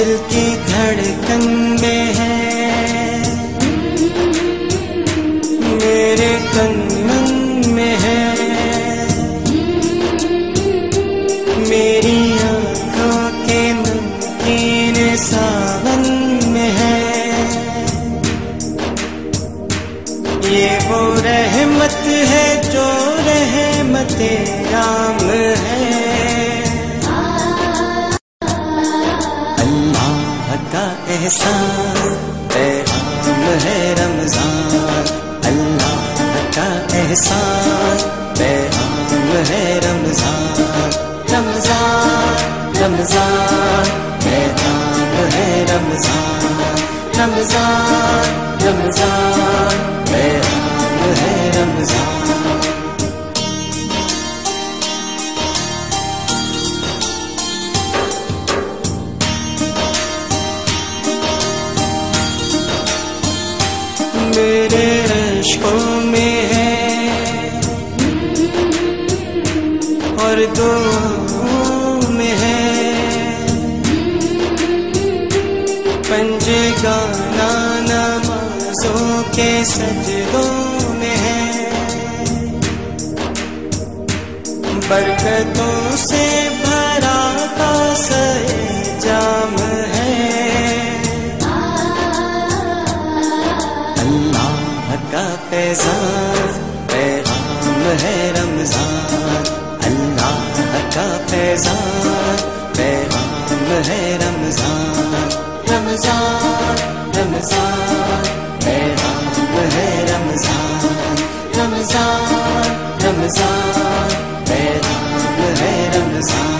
दिल की धड़कन में है। मेरे कंगन में है। मेरी आँखों के नमकीन सावन में है। ये वो रहमत है जो रहमत राम है। का एहसान पैगाम है रमज़ान अल्लाह का एहसान पैगाम है रमज़ान रमज़ान रमज़ान। मेरे अशकों में है। और दुआओं में है। पंजे गाना नमाजों के सजदों में है। बरकतों से फैजान, पैगाम है रमज़ान, अल्लाह का फैजान, पैगाम है रमज़ान। रमज़ान रमज़ान, पैगाम है रमज़ान। रमज़ान रमज़ान, पैगाम है रमज़ान।